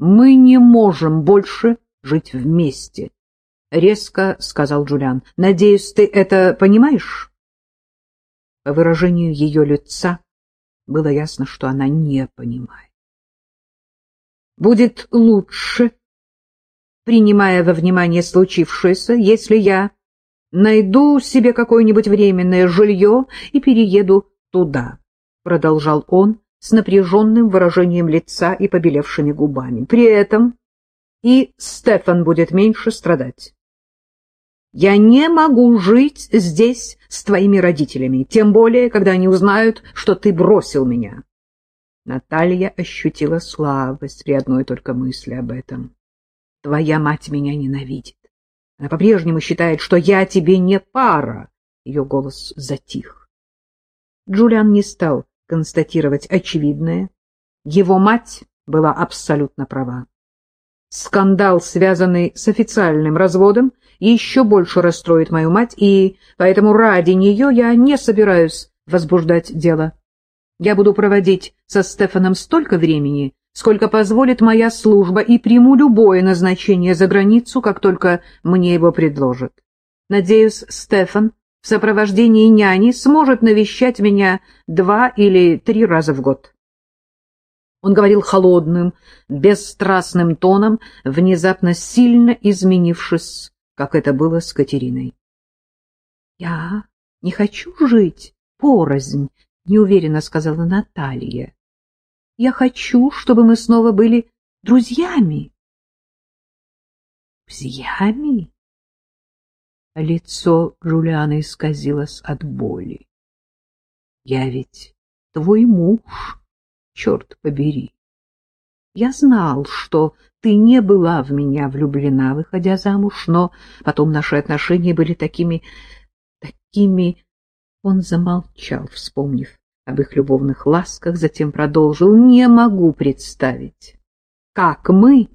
Мы не можем больше жить вместе, — резко сказал Джулиан. — Надеюсь, ты это понимаешь? По выражению ее лица было ясно, что она не понимает. — Будет лучше, принимая во внимание случившееся, если я найду себе какое-нибудь временное жилье и перееду туда, — продолжал он с напряженным выражением лица и побелевшими губами. При этом и Стефан будет меньше страдать. Я не могу жить здесь с твоими родителями, тем более, когда они узнают, что ты бросил меня. Наталья ощутила слабость при одной только мысли об этом. Твоя мать меня ненавидит. Она по-прежнему считает, что я тебе не пара. Ее голос затих. Джулиан не стал констатировать очевидное. Его мать была абсолютно права. Скандал, связанный с официальным разводом, еще больше расстроит мою мать, и поэтому ради нее я не собираюсь возбуждать дело. Я буду проводить со Стефаном столько времени, сколько позволит моя служба, и приму любое назначение за границу, как только мне его предложат. Надеюсь, Стефан в сопровождении няни сможет навещать меня два или три раза в год. Он говорил холодным, бесстрастным тоном, внезапно сильно изменившись, как это было с Катериной. — Я не хочу жить порознь, — неуверенно сказала Наталья. — Я хочу, чтобы мы снова были друзьями. — Друзьями? Лицо Жулианы исказилось от боли. — Я ведь твой муж черт побери. Я знал, что ты не была в меня влюблена, выходя замуж, но потом наши отношения были такими... такими... Он замолчал, вспомнив об их любовных ласках, затем продолжил. Не могу представить, как мы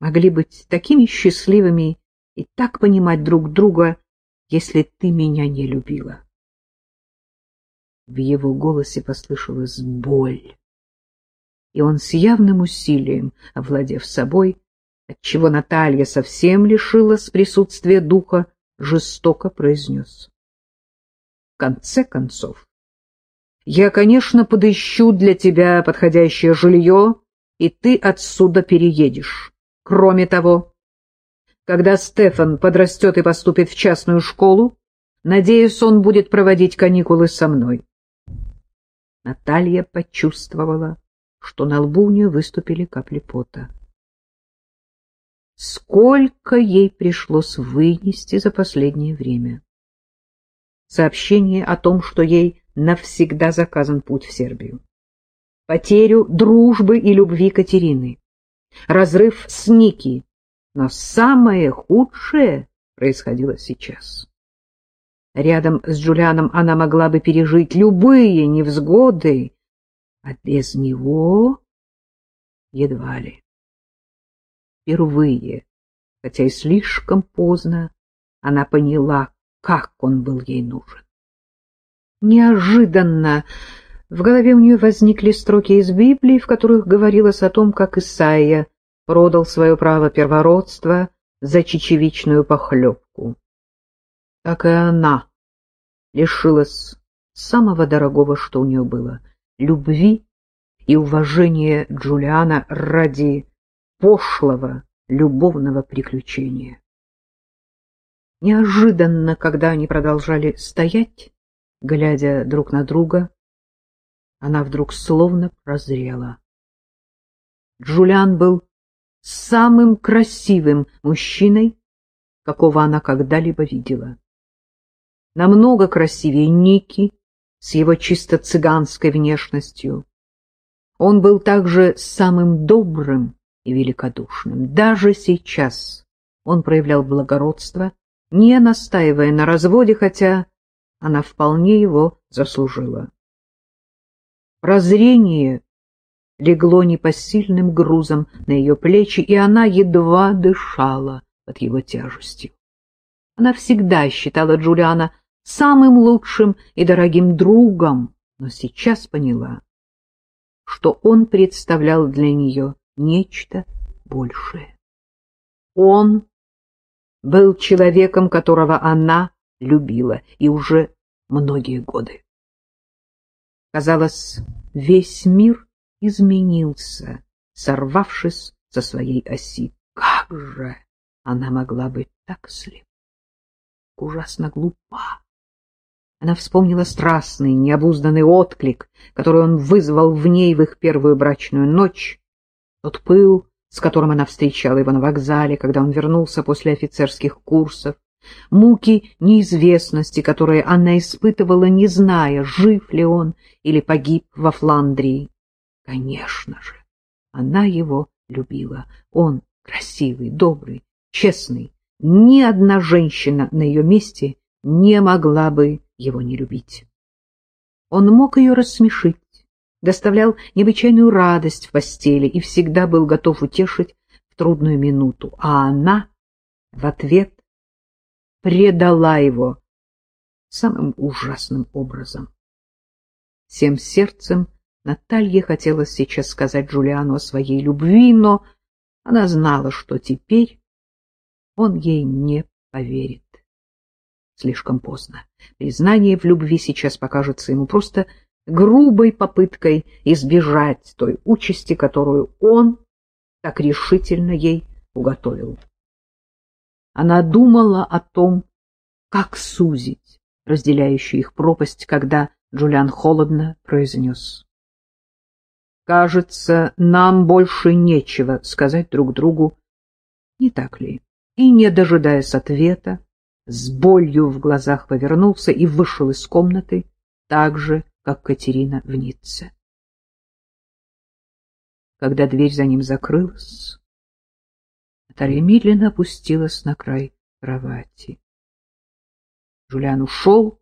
могли быть такими счастливыми и так понимать друг друга, если ты меня не любила. В его голосе послышалась боль и он с явным усилием, овладев собой, отчего Наталья совсем лишилась присутствия духа, жестоко произнес. В конце концов, я, конечно, подыщу для тебя подходящее жилье, и ты отсюда переедешь. Кроме того, когда Стефан подрастет и поступит в частную школу, надеюсь, он будет проводить каникулы со мной. Наталья почувствовала, что на лбу у нее выступили капли пота. Сколько ей пришлось вынести за последнее время. Сообщение о том, что ей навсегда заказан путь в Сербию. Потерю дружбы и любви Катерины. Разрыв с Ники. Но самое худшее происходило сейчас. Рядом с Джулианом она могла бы пережить любые невзгоды, а без него едва ли. Впервые, хотя и слишком поздно, она поняла, как он был ей нужен. Неожиданно в голове у нее возникли строки из Библии, в которых говорилось о том, как Исаия продал свое право первородства за чечевичную похлебку. Так и она лишилась самого дорогого, что у нее было любви и уважения Джулиана ради пошлого любовного приключения. Неожиданно, когда они продолжали стоять, глядя друг на друга, она вдруг словно прозрела. Джулиан был самым красивым мужчиной, какого она когда-либо видела. Намного красивее Ники, с его чисто цыганской внешностью. Он был также самым добрым и великодушным. Даже сейчас он проявлял благородство, не настаивая на разводе, хотя она вполне его заслужила. Прозрение легло непосильным грузом на ее плечи, и она едва дышала под его тяжестью. Она всегда считала Джулиана самым лучшим и дорогим другом, но сейчас поняла, что он представлял для нее нечто большее. Он был человеком, которого она любила, и уже многие годы. Казалось, весь мир изменился, сорвавшись со своей оси. Как же она могла быть так слепа, ужасно глупа? Она вспомнила страстный, необузданный отклик, который он вызвал в ней в их первую брачную ночь, тот пыл, с которым она встречала его на вокзале, когда он вернулся после офицерских курсов, муки неизвестности, которые она испытывала, не зная, жив ли он или погиб во Фландрии. Конечно же, она его любила. Он красивый, добрый, честный. Ни одна женщина на ее месте не могла бы его не любить. Он мог ее рассмешить, доставлял необычайную радость в постели и всегда был готов утешить в трудную минуту, а она в ответ предала его самым ужасным образом. Всем сердцем Наталье хотелось сейчас сказать Джулиану о своей любви, но она знала, что теперь он ей не поверит. Слишком поздно. Признание в любви сейчас покажется ему просто грубой попыткой избежать той участи, которую он так решительно ей уготовил. Она думала о том, как сузить разделяющую их пропасть, когда Джулиан холодно произнес. «Кажется, нам больше нечего сказать друг другу, не так ли?» И, не дожидаясь ответа, с болью в глазах повернулся и вышел из комнаты, так же, как Катерина в Ницце. Когда дверь за ним закрылась, Наталья медленно опустилась на край кровати. Жулиан ушел,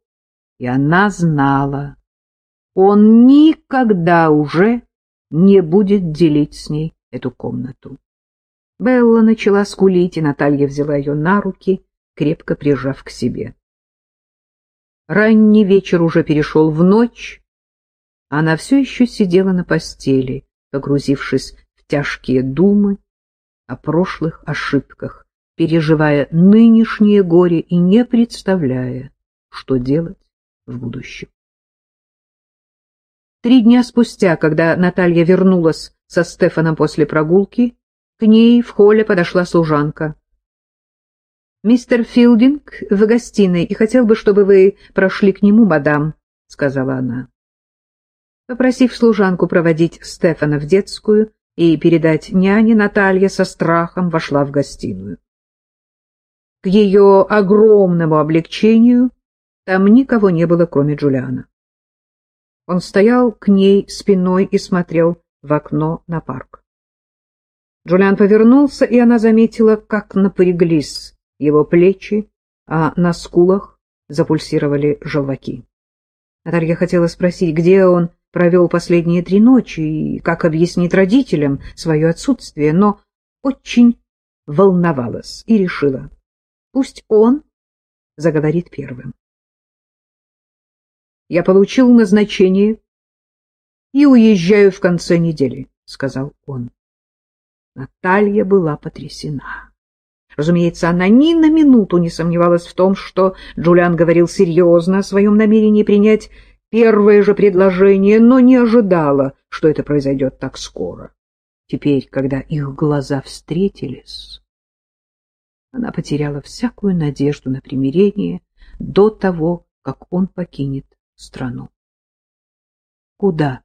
и она знала, он никогда уже не будет делить с ней эту комнату. Белла начала скулить, и Наталья взяла ее на руки, крепко прижав к себе. Ранний вечер уже перешел в ночь, она все еще сидела на постели, погрузившись в тяжкие думы о прошлых ошибках, переживая нынешнее горе и не представляя, что делать в будущем. Три дня спустя, когда Наталья вернулась со Стефаном после прогулки, к ней в холле подошла служанка. «Мистер Филдинг в гостиной и хотел бы, чтобы вы прошли к нему, мадам», — сказала она. Попросив служанку проводить Стефана в детскую и передать няне, Наталья со страхом вошла в гостиную. К ее огромному облегчению там никого не было, кроме Джулиана. Он стоял к ней спиной и смотрел в окно на парк. Джулиан повернулся, и она заметила, как напряглись его плечи, а на скулах запульсировали желваки. Наталья хотела спросить, где он провел последние три ночи и как объяснить родителям свое отсутствие, но очень волновалась и решила, пусть он заговорит первым. «Я получил назначение и уезжаю в конце недели», — сказал он. Наталья была потрясена. Разумеется, она ни на минуту не сомневалась в том, что Джулиан говорил серьезно о своем намерении принять первое же предложение, но не ожидала, что это произойдет так скоро. Теперь, когда их глаза встретились, она потеряла всякую надежду на примирение до того, как он покинет страну. — Куда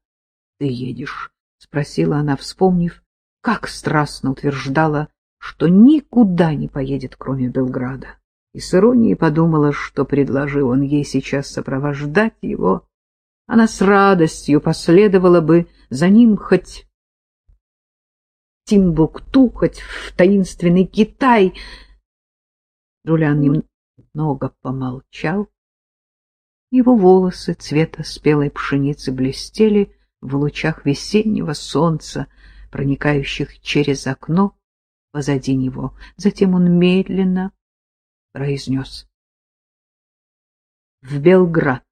ты едешь? — спросила она, вспомнив, как страстно утверждала что никуда не поедет, кроме Белграда. И с иронией подумала, что предложил он ей сейчас сопровождать его, она с радостью последовала бы за ним хоть Тимбукту, хоть в таинственный Китай. Джулиан немного помолчал. Его волосы цвета спелой пшеницы блестели в лучах весеннего солнца, проникающих через окно позади него. Затем он медленно произнес. — В Белград.